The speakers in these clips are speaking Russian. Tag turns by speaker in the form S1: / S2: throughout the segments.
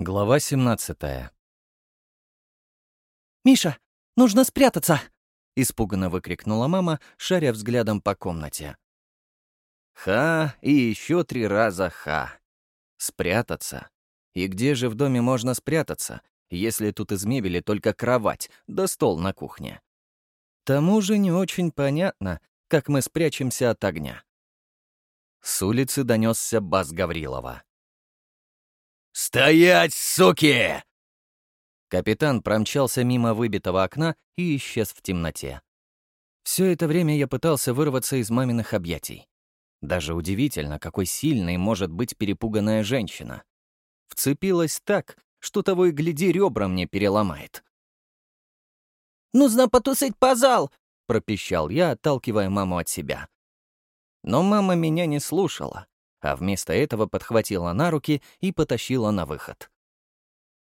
S1: Глава 17
S2: «Миша, нужно спрятаться!»
S1: — испуганно выкрикнула мама, шаря взглядом по комнате. Ха и еще три раза ха. Спрятаться. И где же в доме можно спрятаться, если тут из мебели только кровать да стол на кухне? Тому же не очень понятно, как мы спрячемся от огня. С улицы донесся бас Гаврилова. «Стоять, суки!» Капитан промчался мимо выбитого окна и исчез в темноте. Все это время я пытался вырваться из маминых объятий. Даже удивительно, какой сильной может быть перепуганная женщина. Вцепилась так, что того и гляди ребра мне переломает.
S2: «Нужно потусить позал!»
S1: — пропищал я, отталкивая маму от себя. Но мама меня не слушала, а вместо этого подхватила на руки и потащила на выход.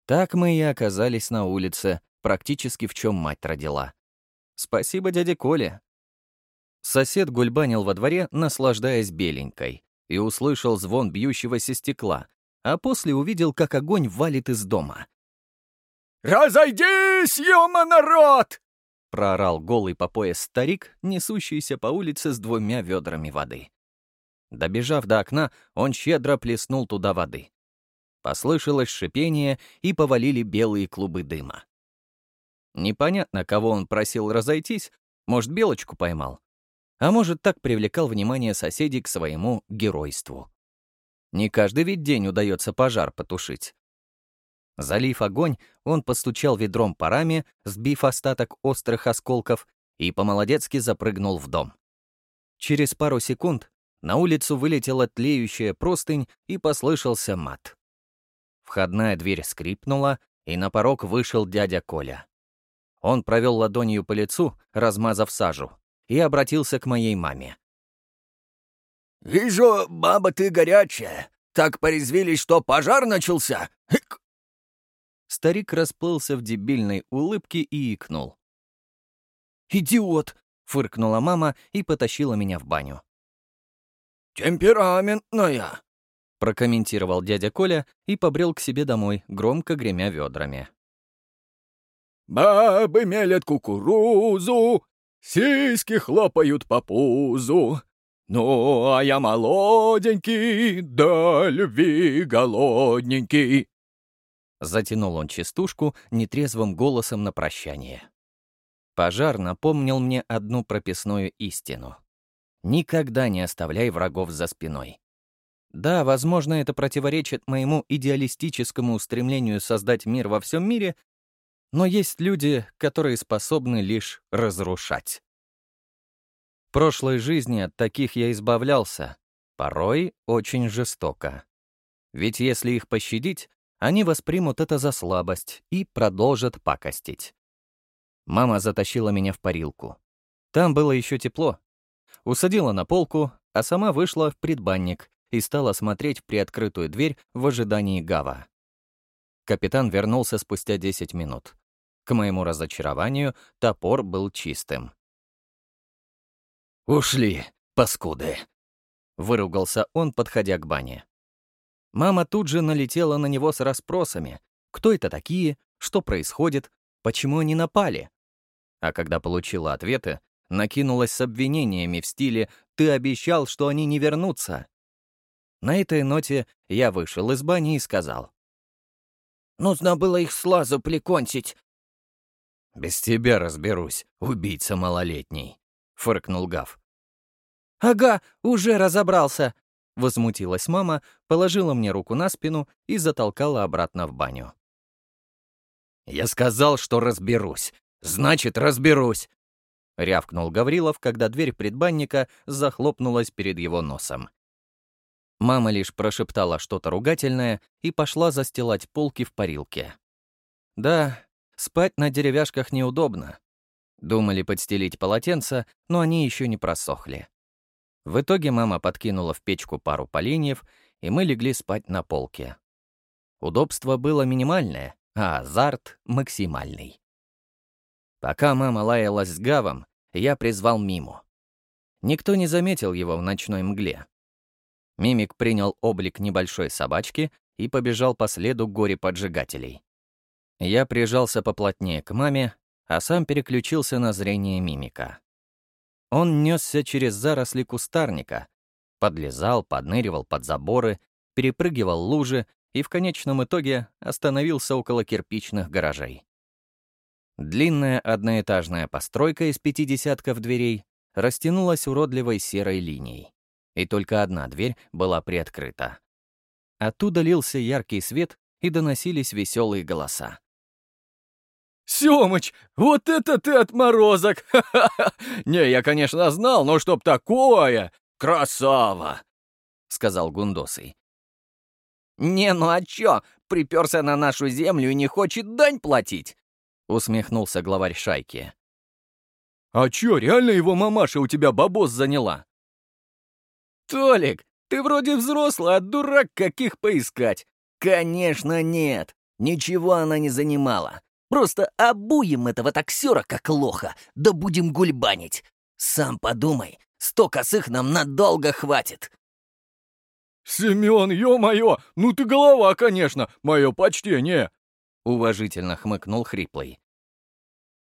S1: Так мы и оказались на улице, практически в чем мать родила. Спасибо дяде Коле. Сосед гульбанил во дворе, наслаждаясь беленькой, и услышал звон бьющегося стекла, а после увидел, как огонь валит из дома.
S3: «Разойдись, ёма, народ!»
S1: — проорал голый по пояс старик, несущийся по улице с двумя ведрами воды. Добежав до окна, он щедро плеснул туда воды. Послышалось шипение, и повалили белые клубы дыма. Непонятно, кого он просил разойтись, может, белочку поймал, а может, так привлекал внимание соседей к своему геройству. Не каждый ведь день удается пожар потушить. Залив огонь, он постучал ведром по раме, сбив остаток острых осколков, и по-молодецки запрыгнул в дом. Через пару секунд на улицу вылетела тлеющая простынь и послышался мат. Входная дверь скрипнула, и на порог вышел дядя Коля. Он провел ладонью по лицу, размазав сажу, и обратился к моей маме.
S3: «Вижу, баба ты горячая. Так порезвились, что пожар начался. Хык!»
S1: Старик расплылся в дебильной улыбке и икнул.
S2: «Идиот!»
S1: — фыркнула мама и потащила меня в баню.
S3: «Темпераментная!»
S1: — прокомментировал дядя Коля и побрел к себе домой, громко гремя ведрами.
S3: «Бабы мелят кукурузу, сиськи хлопают по пузу. Ну, а я молоденький, да любви голодненький».
S1: Затянул он частушку нетрезвым голосом на прощание. Пожар напомнил мне одну прописную истину. Никогда не оставляй врагов за спиной. Да, возможно, это противоречит моему идеалистическому устремлению создать мир во всем мире, но есть люди, которые способны лишь разрушать. В прошлой жизни от таких я избавлялся, порой очень жестоко. Ведь если их пощадить, они воспримут это за слабость и продолжат пакостить. Мама затащила меня в парилку. Там было еще тепло, усадила на полку, а сама вышла в предбанник и стала смотреть в приоткрытую дверь в ожидании Гава. Капитан вернулся спустя 10 минут. К моему разочарованию, топор был чистым. «Ушли, паскуды!» — выругался он, подходя к бане. Мама тут же налетела на него с расспросами. Кто это такие? Что происходит? Почему они напали? А когда получила ответы, накинулась с обвинениями в стиле «ты обещал, что они не вернутся». На этой ноте я вышел из бани и сказал.
S2: «Нужно было их слазу прикончить».
S1: «Без тебя разберусь, убийца малолетний», — фыркнул Гав.
S2: «Ага, уже разобрался», — возмутилась мама, положила мне руку на спину и затолкала обратно в баню.
S1: «Я сказал, что разберусь. Значит, разберусь. — рявкнул Гаврилов, когда дверь предбанника захлопнулась перед его носом. Мама лишь прошептала что-то ругательное и пошла застилать полки в парилке. Да, спать на деревяшках неудобно. Думали подстелить полотенца, но они еще не просохли. В итоге мама подкинула в печку пару поленьев, и мы легли спать на полке. Удобство было минимальное, а азарт — максимальный. Пока мама лаялась с Гавом, я призвал Миму. Никто не заметил его в ночной мгле. Мимик принял облик небольшой собачки и побежал по следу горе-поджигателей. Я прижался поплотнее к маме, а сам переключился на зрение мимика. Он несся через заросли кустарника, подлезал, подныривал под заборы, перепрыгивал лужи и в конечном итоге остановился около кирпичных гаражей. Длинная одноэтажная постройка из пяти десятков дверей растянулась уродливой серой линией, и только одна дверь была приоткрыта. Оттуда лился яркий свет и доносились веселые голоса.
S2: «Семыч, вот это ты отморозок! Не, я, конечно, знал, но чтоб такое! Красава!» — сказал Гундосый.
S1: «Не, ну а чё, приперся на нашу землю и не хочет дань платить?» — усмехнулся главарь шайки.
S2: «А чё, реально его мамаша у тебя бабос заняла?»
S1: «Толик, ты вроде взрослый, а дурак каких поискать?» «Конечно нет, ничего она не занимала. Просто обуем этого таксера как лоха, да будем гульбанить. Сам подумай, сто косых нам надолго хватит».
S2: «Семен, ё-моё, ну ты голова, конечно, мое почтение!» — уважительно хмыкнул Хриплый.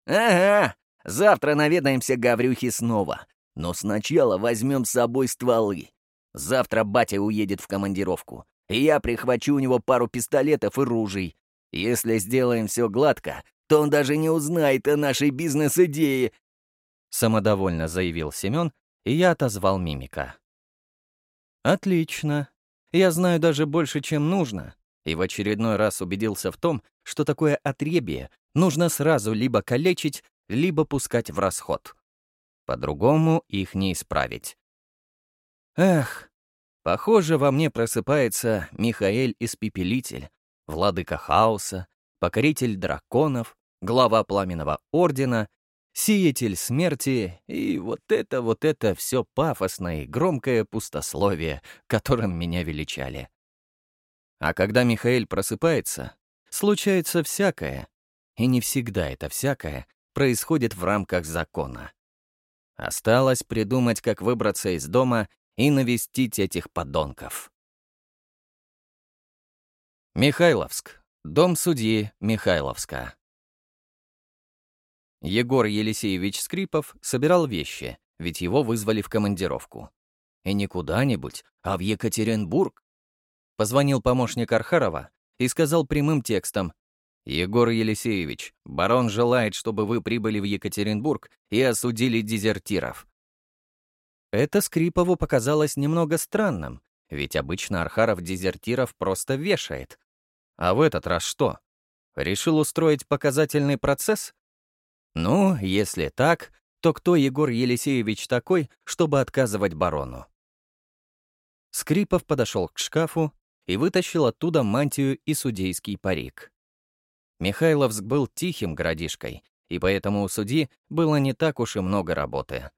S1: «Ага, завтра наведаемся Гаврюхи снова, но сначала возьмем с собой стволы. Завтра батя уедет в командировку, и я прихвачу у него пару пистолетов и ружей. Если сделаем все гладко, то он даже не узнает о нашей бизнес-идее», — самодовольно заявил Семен, и я отозвал мимика.
S2: «Отлично. Я знаю даже больше, чем нужно, и в очередной раз убедился в том, что такое отребие нужно сразу либо калечить, либо пускать в расход. По-другому их не исправить. Эх, похоже, во мне просыпается Михаэль Испепелитель, владыка хаоса, покоритель драконов, глава пламенного ордена сеятель смерти и вот это, вот это все пафосное и громкое пустословие, которым меня величали. А когда Михаил просыпается, случается всякое, и не всегда это всякое происходит в рамках закона. Осталось придумать, как выбраться из дома и навестить этих подонков. Михайловск. Дом судьи Михайловска. Егор Елисеевич Скрипов собирал вещи, ведь его вызвали в командировку. И не куда-нибудь, а в Екатеринбург. Позвонил помощник Архарова и сказал прямым текстом «Егор Елисеевич, барон желает, чтобы вы прибыли в Екатеринбург и осудили дезертиров». Это Скрипову показалось немного странным, ведь обычно Архаров дезертиров просто вешает. А в этот раз что? Решил устроить показательный процесс? Ну, если так, то кто Егор Елисеевич такой, чтобы отказывать барону? Скрипов подошел к шкафу и вытащил оттуда мантию и судейский парик. Михайловск был тихим городишкой, и поэтому у судьи было не так уж и много работы.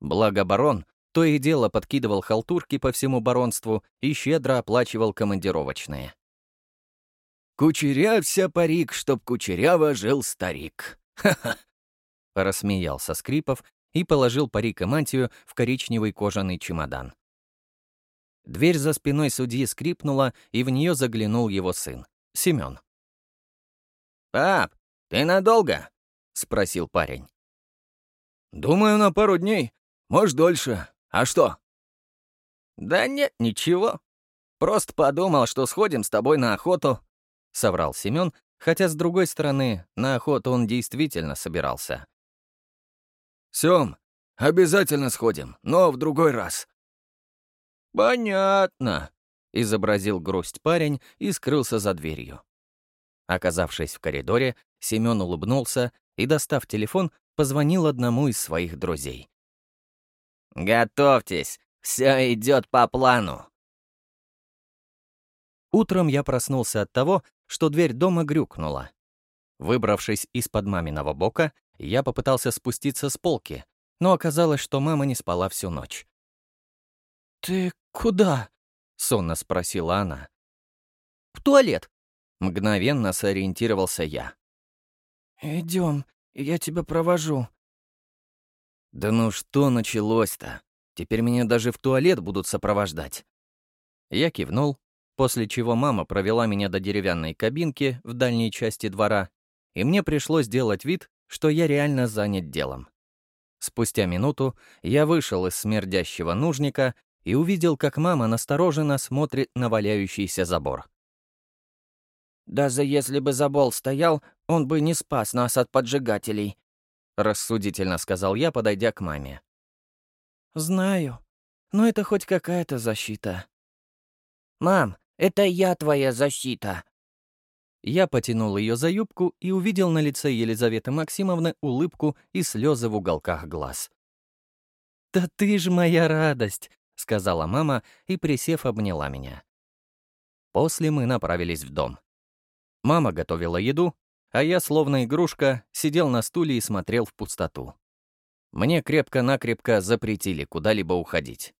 S2: Благо барон то и дело подкидывал халтурки по всему баронству и щедро оплачивал командировочные. «Кучерявся парик, чтоб кучеряво жил старик», «Ха-ха!» — рассмеялся Скрипов и положил парик и мантию в коричневый кожаный чемодан. Дверь за спиной судьи скрипнула, и в нее заглянул его сын, Семен. «Пап, ты надолго?» — спросил парень. «Думаю, на пару дней. Может, дольше. А что?» «Да нет, ничего. Просто подумал, что сходим с тобой на охоту», — соврал Семен Хотя, с другой стороны, на охоту он действительно собирался. «Сём, обязательно сходим, но в другой раз». «Понятно», — изобразил грусть парень и скрылся за дверью. Оказавшись в коридоре, Семён улыбнулся и, достав телефон, позвонил одному из своих друзей. «Готовьтесь, все идет по плану». Утром я проснулся от того, что дверь дома грюкнула. Выбравшись из-под маминого бока, я попытался спуститься с полки, но оказалось, что мама не спала всю ночь. «Ты куда?» — сонно спросила она. «В туалет», — мгновенно сориентировался я. «Идем, я тебя провожу». «Да ну что началось-то? Теперь меня даже в туалет будут сопровождать». Я кивнул,
S1: после чего мама провела меня до деревянной кабинки в дальней части двора, и мне пришлось делать вид, что я реально занят делом. Спустя минуту я вышел из смердящего нужника и увидел, как мама настороженно смотрит на валяющийся забор.
S2: «Даже если бы забол стоял, он бы не спас нас от поджигателей», —
S1: рассудительно сказал я, подойдя к маме.
S2: «Знаю, но это хоть какая-то защита». «Мам, это я твоя защита»,
S1: я потянул ее за юбку и увидел на лице Елизаветы Максимовны улыбку и слезы в уголках глаз. «Да ты ж моя радость!» — сказала мама и, присев, обняла меня. После мы направились в дом. Мама готовила еду, а я, словно игрушка, сидел на стуле и смотрел в пустоту. Мне крепко-накрепко запретили куда-либо уходить.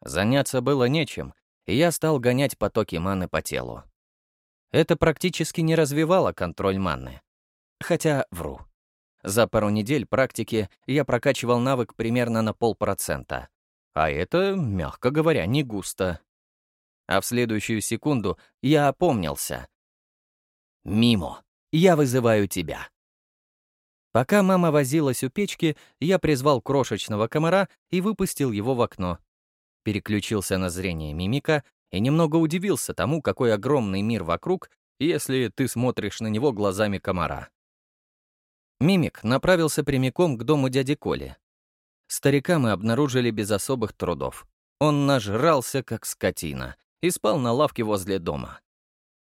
S1: Заняться было нечем, и я стал гонять потоки маны по телу. Это практически не развивало контроль манны. Хотя вру. За пару недель практики я прокачивал навык примерно на полпроцента. А это, мягко говоря, не густо. А в следующую секунду я опомнился. «Мимо, я вызываю тебя». Пока мама возилась у печки, я призвал крошечного комара и выпустил его в окно. Переключился на зрение мимика и немного удивился тому, какой огромный мир вокруг, если ты смотришь на него глазами комара. Мимик направился прямиком к дому дяди Коли. Старика мы обнаружили без особых трудов. Он нажрался, как скотина, и спал на лавке возле дома.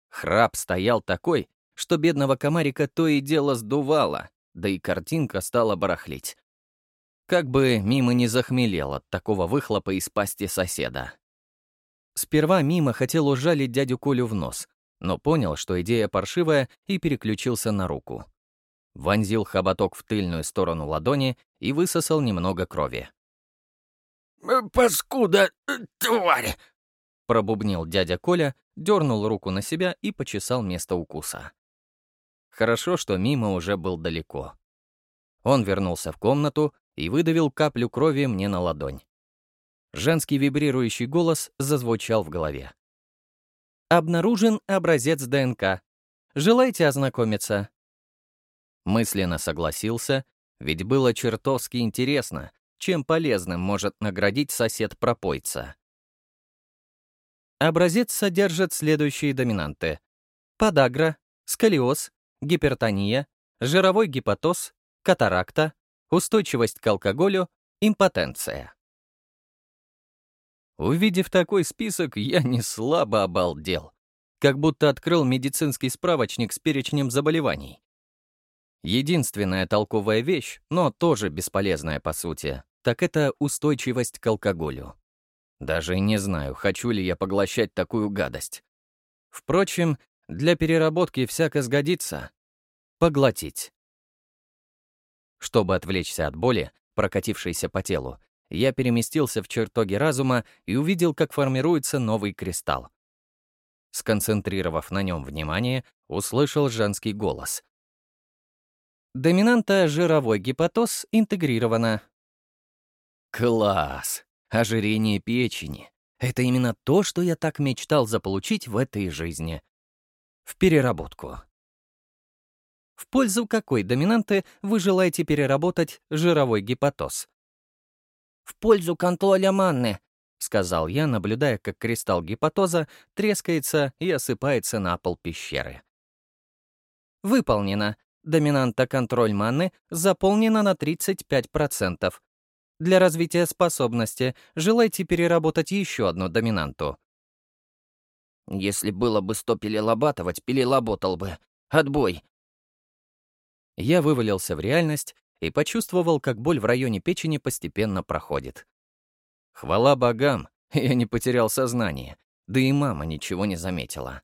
S1: Храп стоял такой, что бедного комарика то и дело сдувало, да и картинка стала барахлить. Как бы мимо не захмелел от такого выхлопа из пасти соседа. Сперва Мимо хотел ужалить дядю Колю в нос, но понял, что идея паршивая, и переключился на руку. Вонзил хоботок в тыльную сторону ладони и высосал немного крови.
S3: «Э, «Паскуда, э, тварь!»
S1: Пробубнил дядя Коля, дернул руку на себя и почесал место укуса. Хорошо, что Мимо уже был далеко. Он вернулся в комнату и выдавил каплю крови мне на ладонь. Женский вибрирующий голос зазвучал в голове. «Обнаружен образец ДНК. Желаете ознакомиться?» Мысленно согласился, ведь было чертовски интересно, чем полезным может наградить сосед-пропойца. Образец содержит следующие доминанты. Подагра, сколиоз, гипертония, жировой гепатоз, катаракта, устойчивость к алкоголю, импотенция. Увидев такой список, я не слабо обалдел. Как будто открыл медицинский справочник с перечнем заболеваний. Единственная толковая вещь, но тоже бесполезная по сути, так это устойчивость к алкоголю. Даже не знаю, хочу ли я поглощать такую гадость. Впрочем, для переработки всяко сгодится. Поглотить. Чтобы отвлечься от боли, прокатившейся по телу, я переместился в чертоги разума и увидел, как формируется новый кристалл. Сконцентрировав на нем внимание, услышал женский голос. Доминанта жировой гепатоз интегрирована. Класс! Ожирение печени. Это именно то, что я так мечтал заполучить в этой жизни. В переработку. В пользу какой доминанты вы желаете переработать жировой гепатоз?
S2: в пользу контроля манны», —
S1: сказал я, наблюдая, как кристалл гипотоза трескается и осыпается на пол пещеры. Выполнено. Доминанта контроль манны заполнена на 35%. Для развития способности желайте переработать еще одну доминанту.
S2: Если было бы сто пилелобатывать, пилелоботал бы. Отбой.
S1: Я вывалился в реальность и почувствовал, как боль в районе печени постепенно проходит. Хвала богам, я не потерял сознание, да и мама ничего не заметила.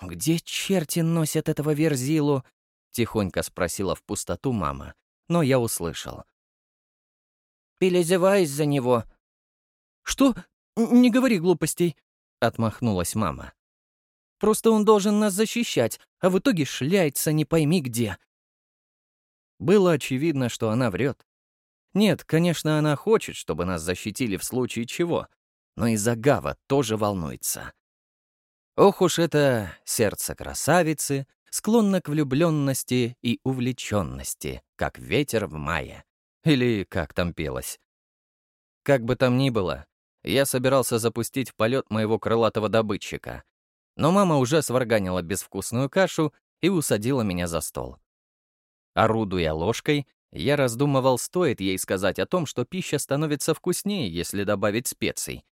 S2: «Где черти носят этого верзилу?» — тихонько спросила в пустоту мама, но я услышал. «Перезеваюсь за него».
S1: «Что? Не говори глупостей», — отмахнулась мама. «Просто он должен нас защищать, а в итоге шляется не пойми где. Было очевидно, что она врет. Нет, конечно, она хочет, чтобы нас защитили в случае чего. но и за Гава тоже волнуется. Ох уж это сердце красавицы, склонно к влюбленности и увлеченности, как ветер в мае. Или как там пелось. Как бы там ни было, я собирался запустить в полет моего крылатого добытчика. Но мама уже сварганила безвкусную кашу и усадила меня за стол. Орудуя ложкой, я раздумывал, стоит ей сказать о том, что пища становится вкуснее, если добавить специй.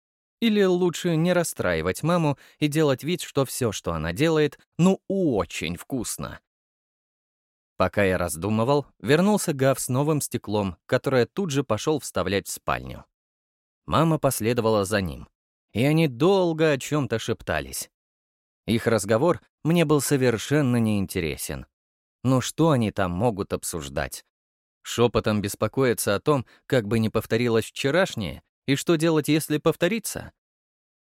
S1: Или лучше не расстраивать маму и делать вид, что все, что она делает, ну очень вкусно. Пока я раздумывал, вернулся Гав с новым стеклом, которое тут же пошел вставлять в спальню. Мама последовала за ним, и они долго о чем-то шептались. Их разговор мне был совершенно неинтересен. Но что они там могут обсуждать? Шепотом беспокоиться о том, как бы не повторилось вчерашнее, и что делать, если повторится?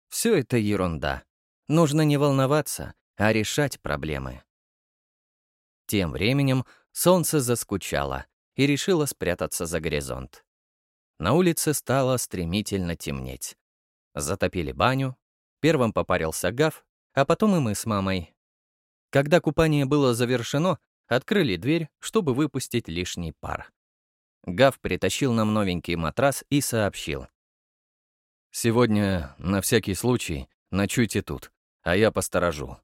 S1: Все это ерунда. Нужно не волноваться, а решать проблемы. Тем временем солнце заскучало и решило спрятаться за горизонт. На улице стало стремительно темнеть. Затопили баню, первым попарился Гав, а потом и мы с мамой. Когда купание было завершено, открыли дверь, чтобы выпустить лишний пар. Гав притащил нам новенький матрас и сообщил. «Сегодня, на всякий случай, ночуйте тут, а я посторожу».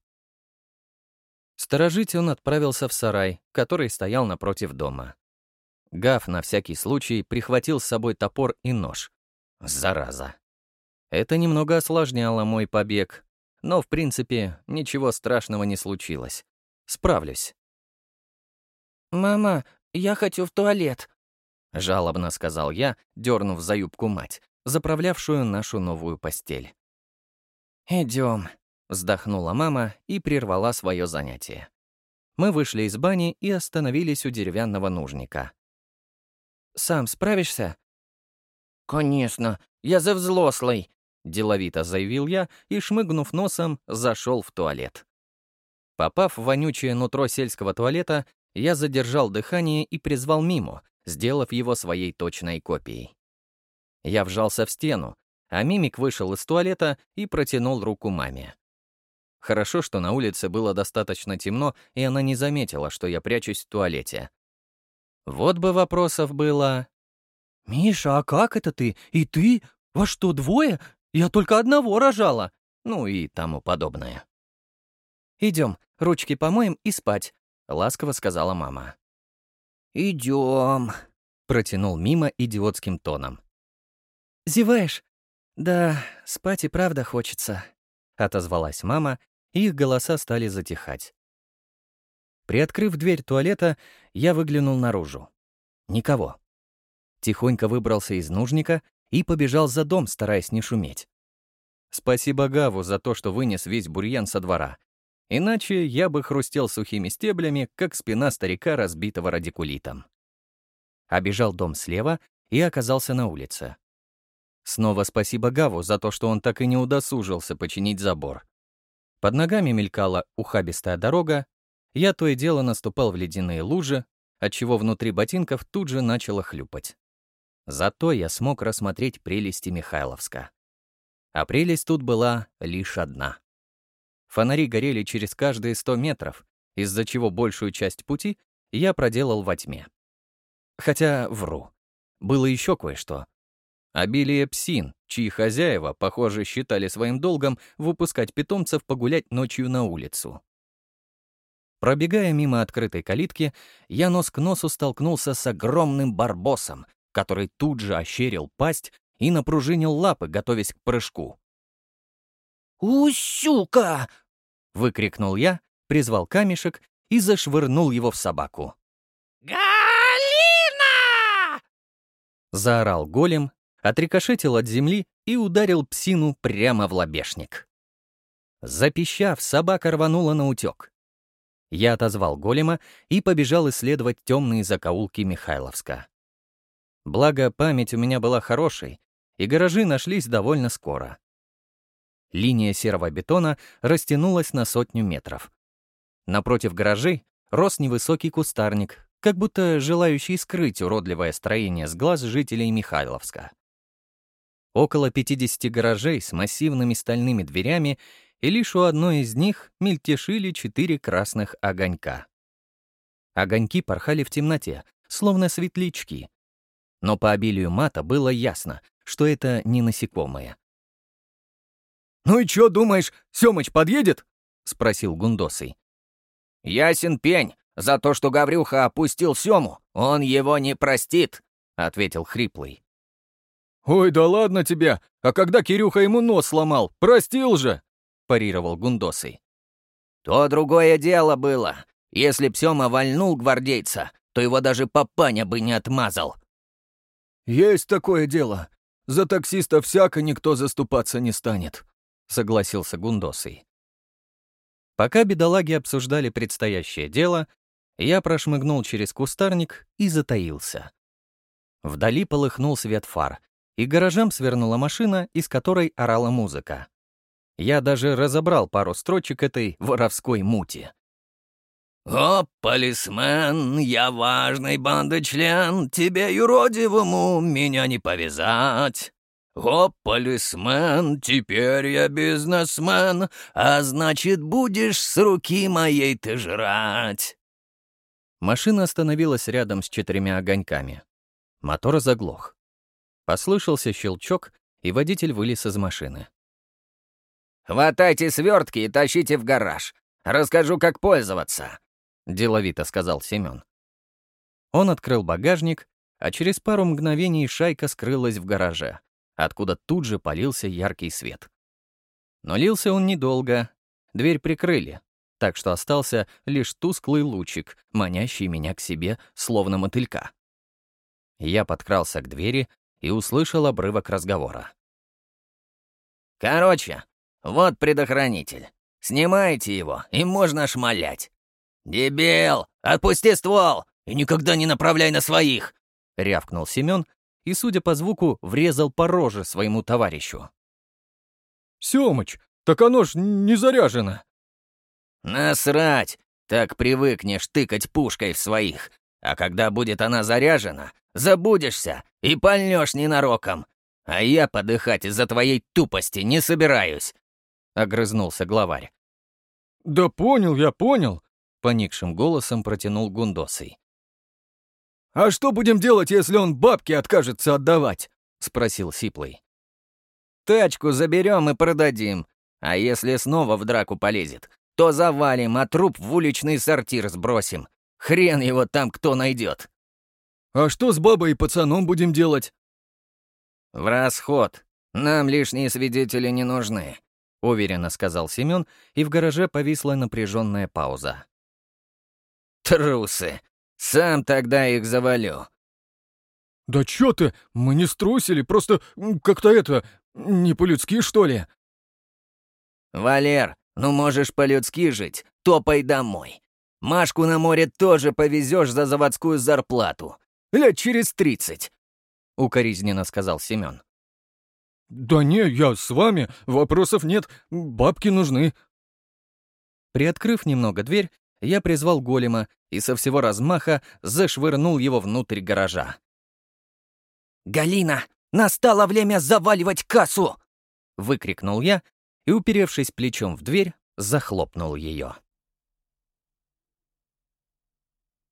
S1: Сторожить он отправился в сарай, который стоял напротив дома. Гав на всякий случай прихватил с собой топор и нож. Зараза. Это немного осложняло мой побег, но, в принципе, ничего страшного не случилось. Справлюсь.
S2: «Мама, я хочу в туалет», —
S1: жалобно сказал я, дернув за юбку мать, заправлявшую нашу новую постель.
S2: Идем,
S1: вздохнула мама и прервала свое занятие. Мы вышли из бани и остановились у деревянного нужника.
S2: Сам справишься?»
S1: «Конечно, я за взлослый», — деловито заявил я и, шмыгнув носом, зашел в туалет. Попав в вонючее нутро сельского туалета, я задержал дыхание и призвал Миму, сделав его своей точной копией. Я вжался в стену, а Мимик вышел из туалета и протянул руку маме. Хорошо, что на улице было достаточно темно, и она не заметила, что я прячусь в туалете. Вот бы вопросов было.
S2: «Миша, а как это ты? И ты? Во что, двое? Я только одного рожала!»
S1: Ну и тому подобное.
S2: «Идем, ручки помоем и спать», — ласково сказала мама.
S1: «Идем», — протянул мимо идиотским тоном.
S2: «Зеваешь?» «Да, спать и правда хочется», — отозвалась мама, и их голоса стали затихать.
S1: Приоткрыв дверь туалета, я выглянул наружу. Никого. Тихонько выбрался из нужника и побежал за дом, стараясь не шуметь. Спасибо Гаву за то, что вынес весь бурьян со двора. Иначе я бы хрустел сухими стеблями, как спина старика, разбитого радикулитом. Обежал дом слева и оказался на улице. Снова спасибо Гаву за то, что он так и не удосужился починить забор. Под ногами мелькала ухабистая дорога, я то и дело наступал в ледяные лужи, отчего внутри ботинков тут же начало хлюпать. Зато я смог рассмотреть прелести Михайловска. А прелесть тут была лишь одна. Фонари горели через каждые сто метров, из-за чего большую часть пути я проделал во тьме. Хотя вру. Было еще кое-что. Обилие псин, чьи хозяева, похоже, считали своим долгом выпускать питомцев погулять ночью на улицу. Пробегая мимо открытой калитки, я нос к носу столкнулся с огромным барбосом, который тут же ощерил пасть и напружинил лапы, готовясь к прыжку.
S2: «У, щука!»
S1: — выкрикнул я, призвал камешек и зашвырнул его в собаку.
S2: «Галина!»
S1: — заорал голем, отрикошетил от земли и ударил псину прямо в лобешник. Запищав, собака рванула на утек. Я отозвал голема и побежал исследовать темные закоулки Михайловска. Благо, память у меня была хорошей, и гаражи нашлись довольно скоро. Линия серого бетона растянулась на сотню метров. Напротив гаражей рос невысокий кустарник, как будто желающий скрыть уродливое строение с глаз жителей Михайловска.
S2: Около 50 гаражей с массивными стальными дверями, и лишь у одной из них мельтешили четыре красных огонька. Огоньки порхали в темноте, словно светлячки. Но по обилию мата было ясно, что это не насекомые.
S1: «Ну и чё, думаешь, Сёмыч подъедет?»
S2: — спросил Гундосый.
S3: «Ясен пень. За то, что Гаврюха опустил Сёму, он его не простит», — ответил Хриплый.
S1: «Ой, да ладно тебя! А когда Кирюха ему нос сломал, простил же!» — парировал Гундосый.
S3: «То другое дело было. Если б Сёма вальнул гвардейца, то его даже папаня бы не отмазал».
S1: «Есть такое дело. За таксиста всяко никто заступаться не станет», — согласился Гундосый.
S2: Пока бедолаги обсуждали предстоящее дело, я прошмыгнул через кустарник и затаился. Вдали полыхнул свет фар, и гаражам свернула машина, из которой орала музыка. Я даже разобрал пару строчек этой воровской мути.
S3: «О, полисмен, я важный банды член, тебе юродивому меня не повязать. О, полисмен, теперь я бизнесмен, а значит, будешь с руки моей ты жрать».
S2: Машина остановилась рядом с четырьмя огоньками. Мотор заглох. Послышался щелчок, и водитель вылез из машины.
S3: «Хватайте свертки и тащите в гараж. Расскажу, как пользоваться», — деловито сказал Семен.
S2: Он открыл багажник, а через пару мгновений шайка скрылась в гараже, откуда тут же полился яркий свет. Но лился он недолго. Дверь прикрыли, так что остался лишь тусклый лучик, манящий меня к себе, словно мотылька. Я подкрался к двери и услышал обрывок разговора.
S3: «Короче, вот предохранитель. Снимайте его, и можно шмалять. Дебил, отпусти ствол и никогда не направляй на своих!» — рявкнул Семен и, судя по звуку, врезал по роже своему товарищу.
S1: «Семыч, так оно ж не заряжено!»
S3: «Насрать! Так привыкнешь тыкать пушкой в своих, а когда будет она заряжена, забудешься и пальнешь ненароком. А я подыхать из-за твоей тупости не собираюсь», — огрызнулся главарь.
S1: «Да понял я, понял», —
S2: поникшим голосом протянул Гундосый.
S1: «А что будем делать, если он бабки откажется отдавать?» — спросил Сиплый.
S3: «Тачку заберем и продадим, а если снова в драку полезет, то завалим, а труп в уличный сортир сбросим. Хрен его там кто найдет.
S1: «А что с бабой и пацаном будем делать?»
S3: «В расход. Нам лишние свидетели не нужны», — уверенно сказал Семен, и в гараже повисла напряженная пауза. «Трусы! Сам тогда их завалю!»
S1: «Да чё ты? Мы не струсили, просто как-то это... не по-людски, что ли?»
S3: «Валер, ну можешь по-людски жить, топай домой. Машку на море тоже повезешь за заводскую зарплату. Лет через тридцать», — укоризненно сказал Семен.
S1: «Да не, я с вами, вопросов нет, бабки нужны».
S2: Приоткрыв немного дверь, я призвал голема и со всего размаха зашвырнул его внутрь гаража.
S3: «Галина, настало время заваливать кассу!» — выкрикнул я и, уперевшись плечом в дверь, захлопнул ее.